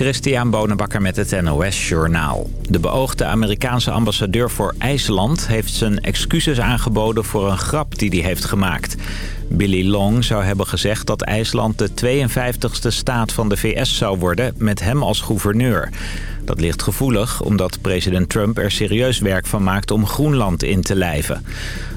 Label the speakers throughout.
Speaker 1: Christian Bonenbakker met het NOS Journaal. De beoogde Amerikaanse ambassadeur voor IJsland heeft zijn excuses aangeboden voor een grap die hij heeft gemaakt. Billy Long zou hebben gezegd dat IJsland de 52e staat van de VS zou worden met hem als gouverneur. Dat ligt gevoelig omdat president Trump er serieus werk van maakt om Groenland in te lijven.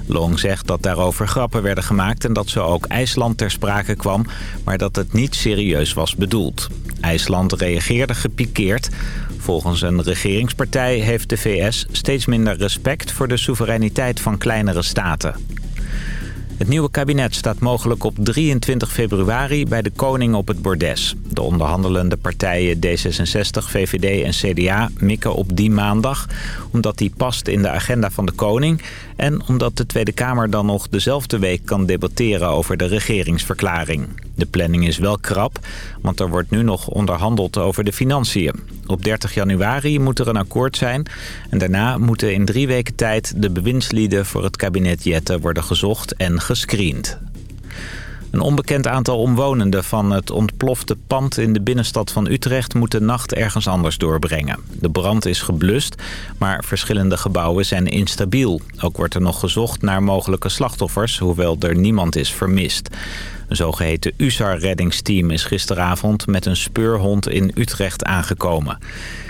Speaker 1: Long zegt dat daarover grappen werden gemaakt en dat zo ook IJsland ter sprake kwam, maar dat het niet serieus was bedoeld. IJsland reageerde gepikeerd. Volgens een regeringspartij heeft de VS steeds minder respect voor de soevereiniteit van kleinere staten. Het nieuwe kabinet staat mogelijk op 23 februari bij de koning op het bordes. De onderhandelende partijen D66, VVD en CDA mikken op die maandag... omdat die past in de agenda van de koning... en omdat de Tweede Kamer dan nog dezelfde week kan debatteren over de regeringsverklaring. De planning is wel krap, want er wordt nu nog onderhandeld over de financiën. Op 30 januari moet er een akkoord zijn en daarna moeten in drie weken tijd de bewindslieden voor het kabinet Jette worden gezocht en gescreend. Een onbekend aantal omwonenden van het ontplofte pand in de binnenstad van Utrecht moet de nacht ergens anders doorbrengen. De brand is geblust, maar verschillende gebouwen zijn instabiel. Ook wordt er nog gezocht naar mogelijke slachtoffers, hoewel er niemand is vermist. Een zogeheten USAR-reddingsteam is gisteravond met een speurhond in Utrecht aangekomen.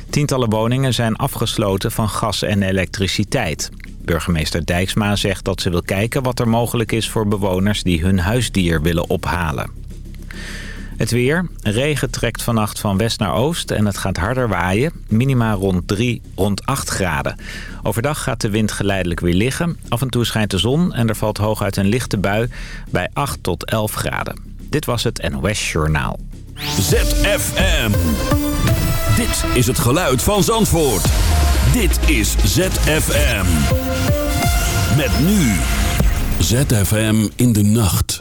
Speaker 1: Tientallen woningen zijn afgesloten van gas en elektriciteit. Burgemeester Dijksma zegt dat ze wil kijken wat er mogelijk is voor bewoners die hun huisdier willen ophalen. Het weer. Regen trekt vannacht van west naar oost en het gaat harder waaien. Minima rond 3, rond 8 graden. Overdag gaat de wind geleidelijk weer liggen. Af en toe schijnt de zon en er valt hooguit een lichte bui bij 8 tot 11 graden. Dit was het NOS Journaal.
Speaker 2: ZFM. Dit is het geluid van Zandvoort. Dit is ZFM. Met nu. ZFM in de nacht.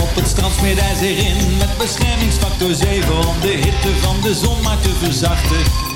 Speaker 3: Op het strand smeert hij zich in met beschermingsfactor 7 om de hitte van de zon maar te verzachten.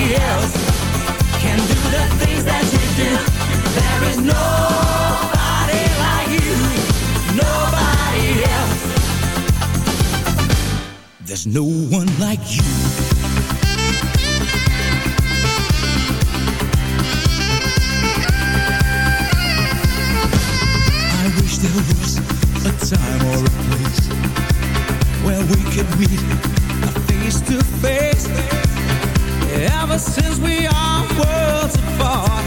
Speaker 4: nobody else can do the things that you
Speaker 5: do. There is nobody like you,
Speaker 6: nobody else. There's no one like you. there was a time or a
Speaker 7: place where we could meet since we are worlds apart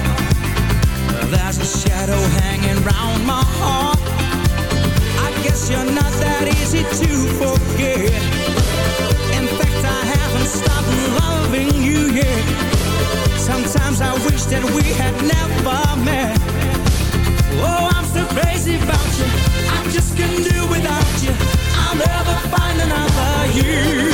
Speaker 7: There's a shadow my heart. I guess you're not that easy to forget. In fact, I haven't stopped loving you yet. Sometimes I wish that we had never met. Oh, I'm crazy about you. I just can't do without you. I'll never find another you.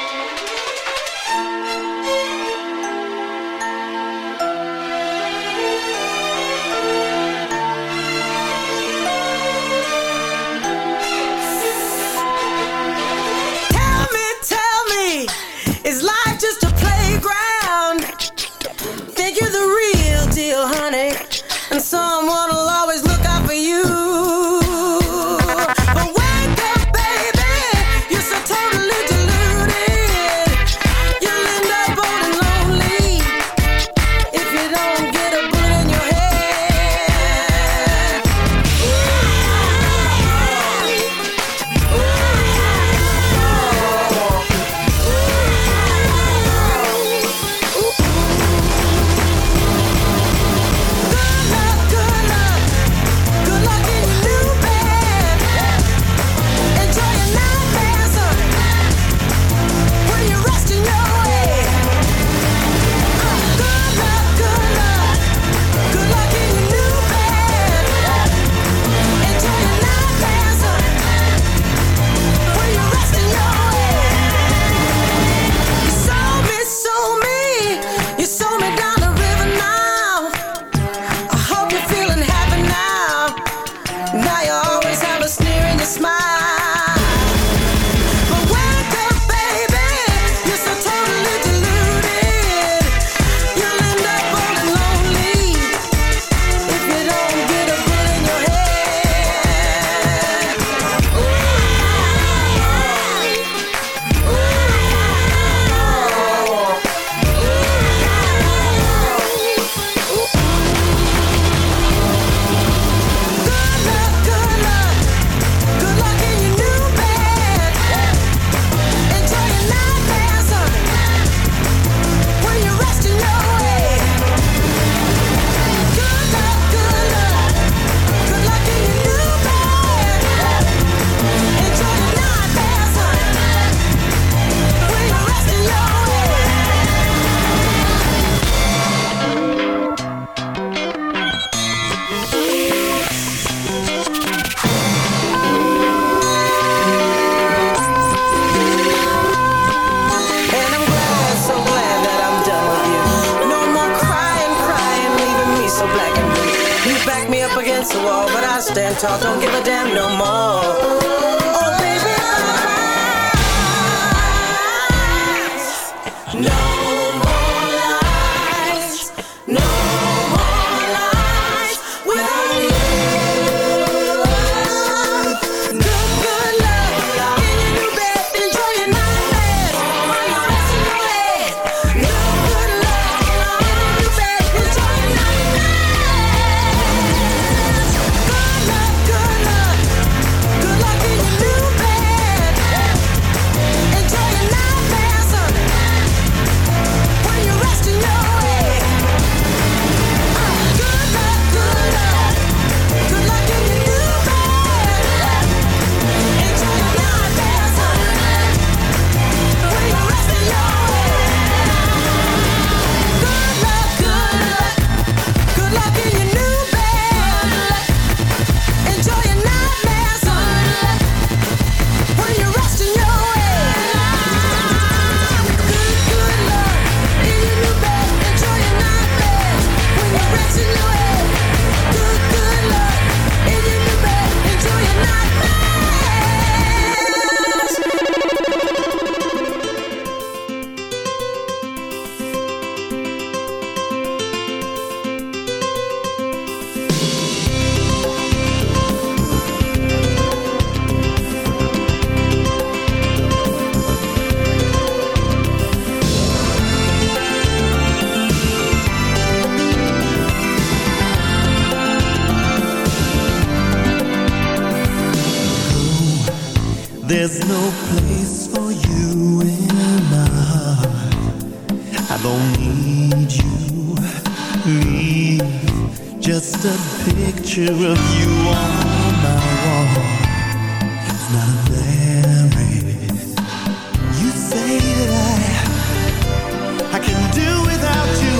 Speaker 8: but I stand tall. Don't give a damn no more. Oh. don't need you, leave just a picture of you on my wall. It's not a memory. You say that I, I can do without you,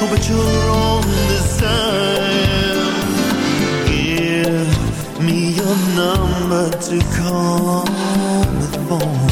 Speaker 8: oh, but you're on this time. Give me your number to call the
Speaker 9: phone.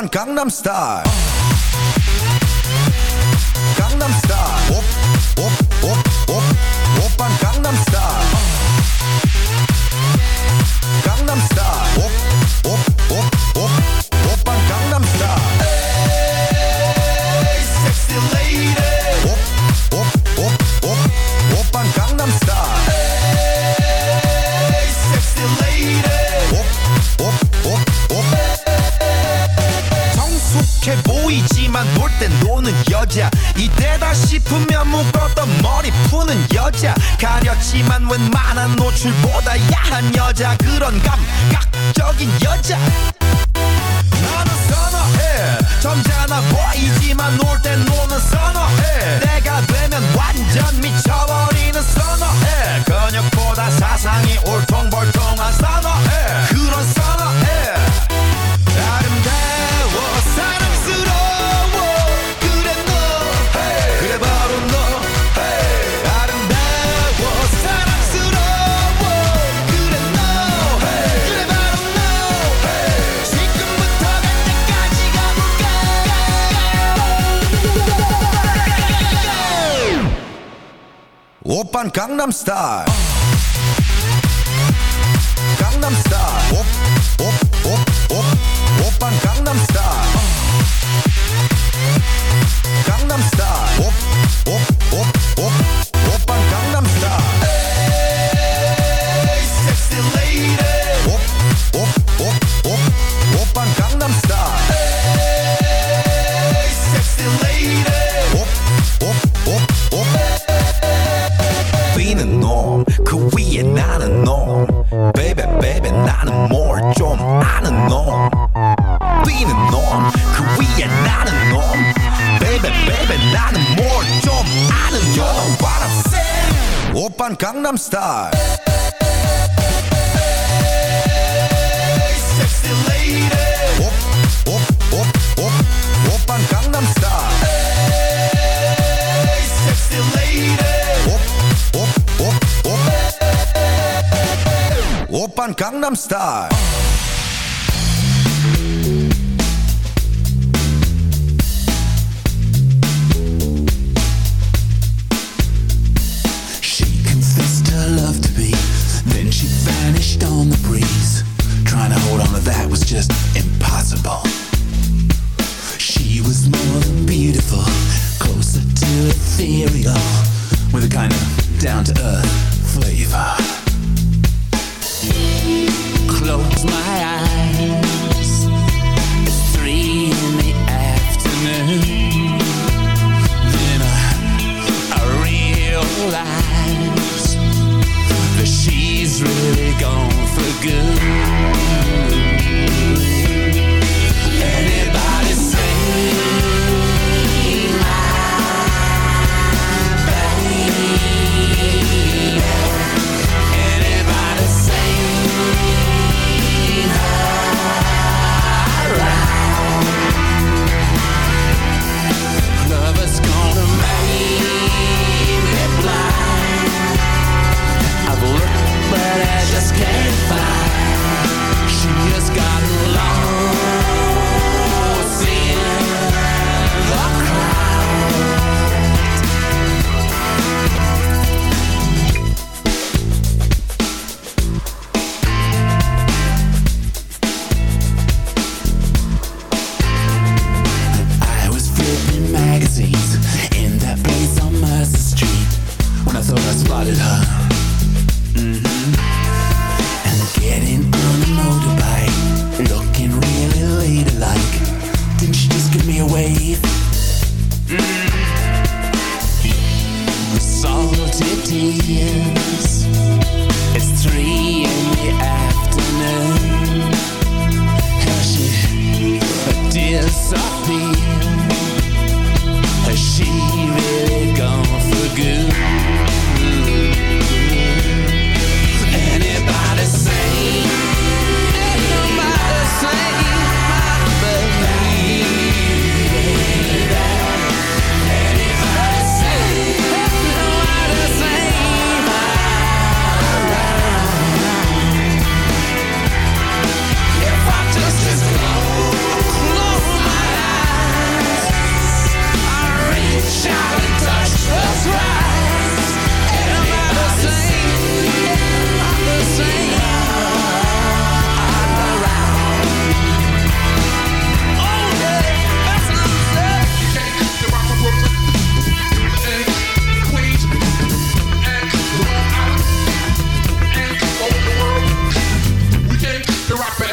Speaker 9: van Gangnam Style. 진짜 그런 감 I'm star. I'm star.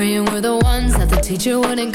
Speaker 9: praying were the ones that the teacher wouldn't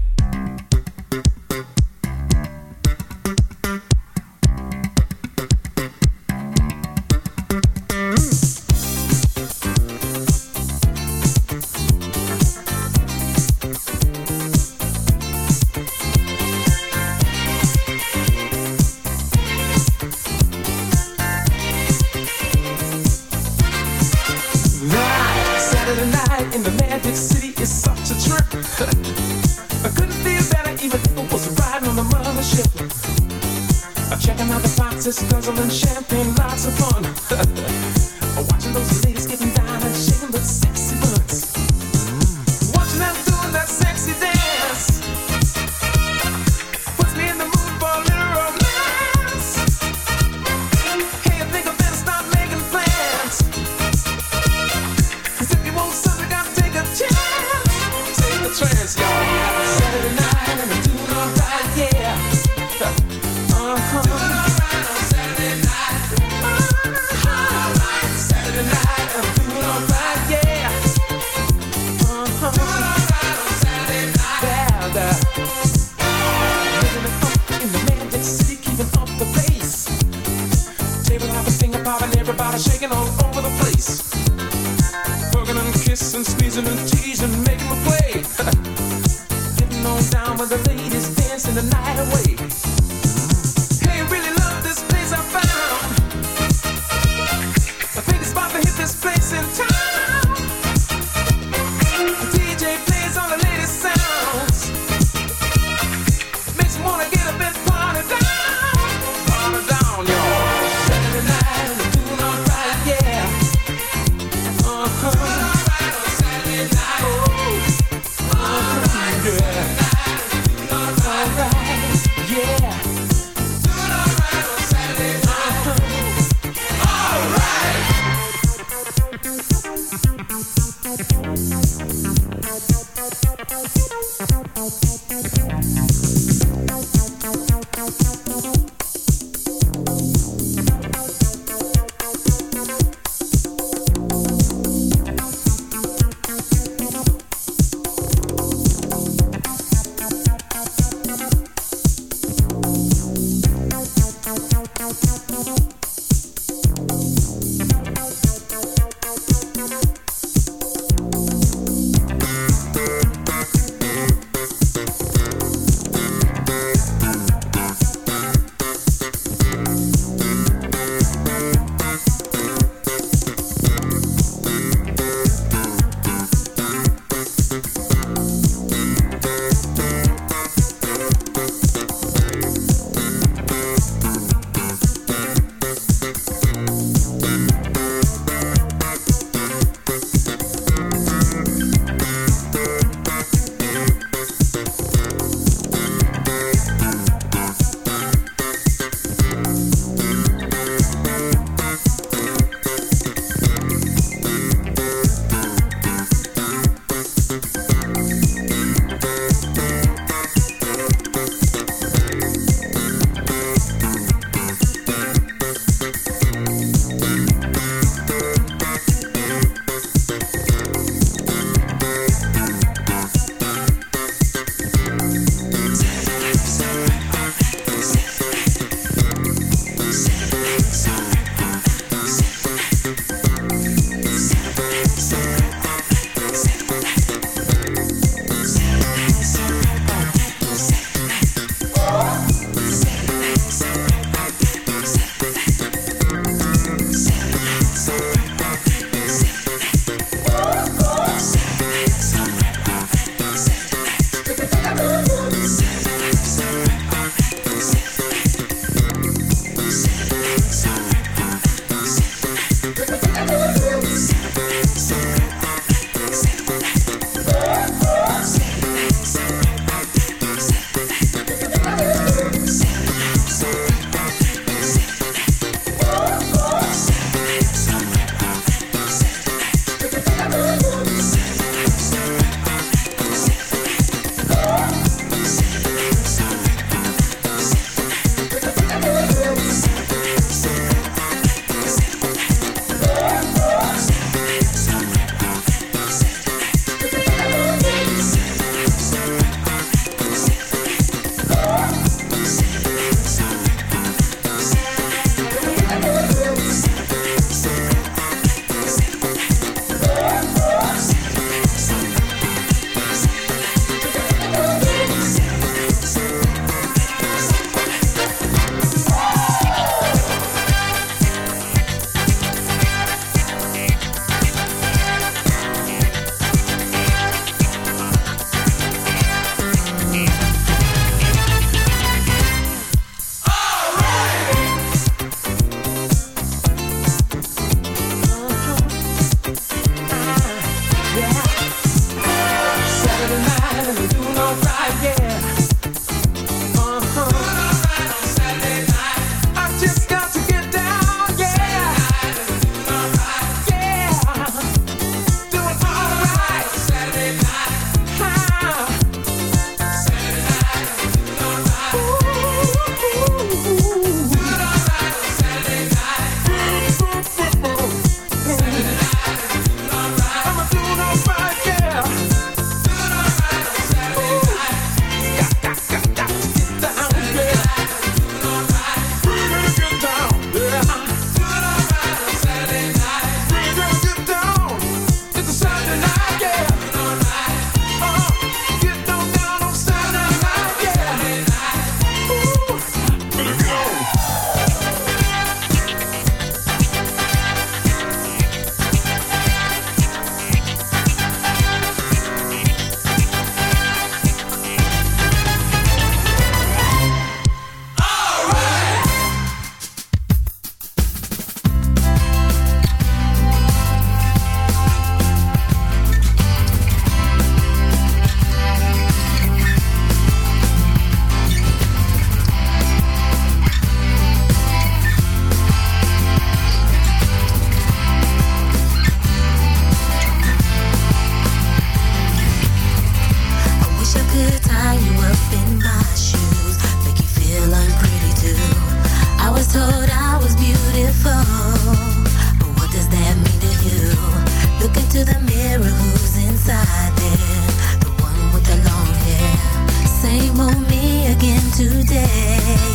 Speaker 10: the mirror who's inside there The one with the long hair. Same old me
Speaker 2: again today.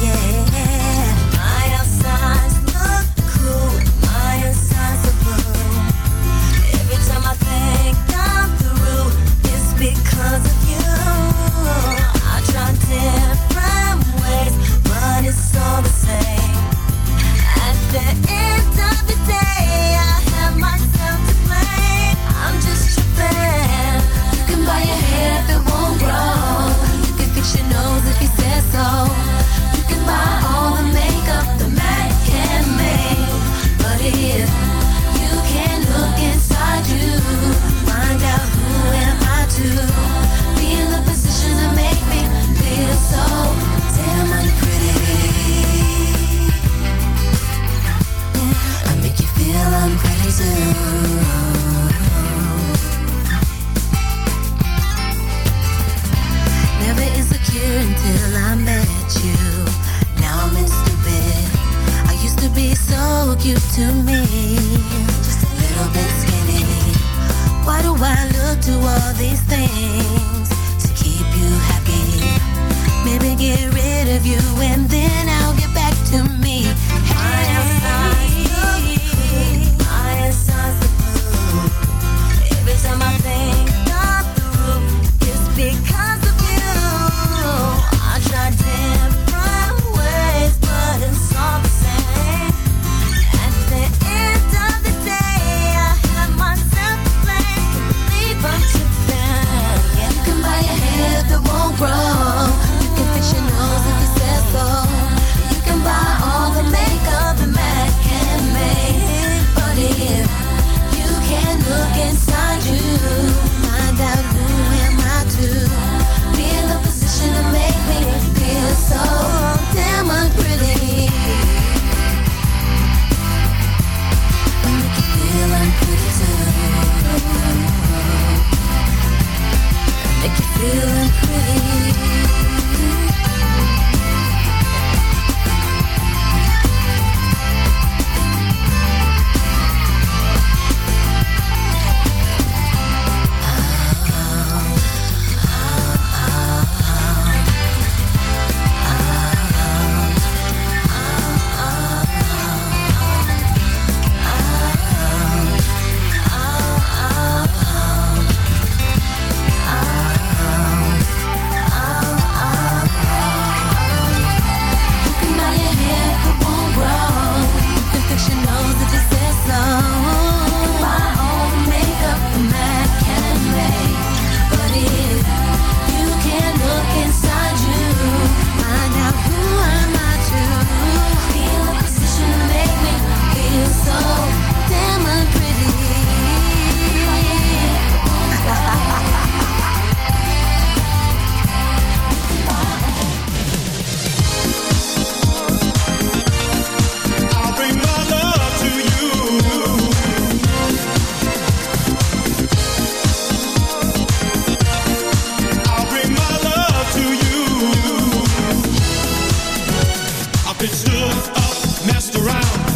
Speaker 2: Stood up, messed around,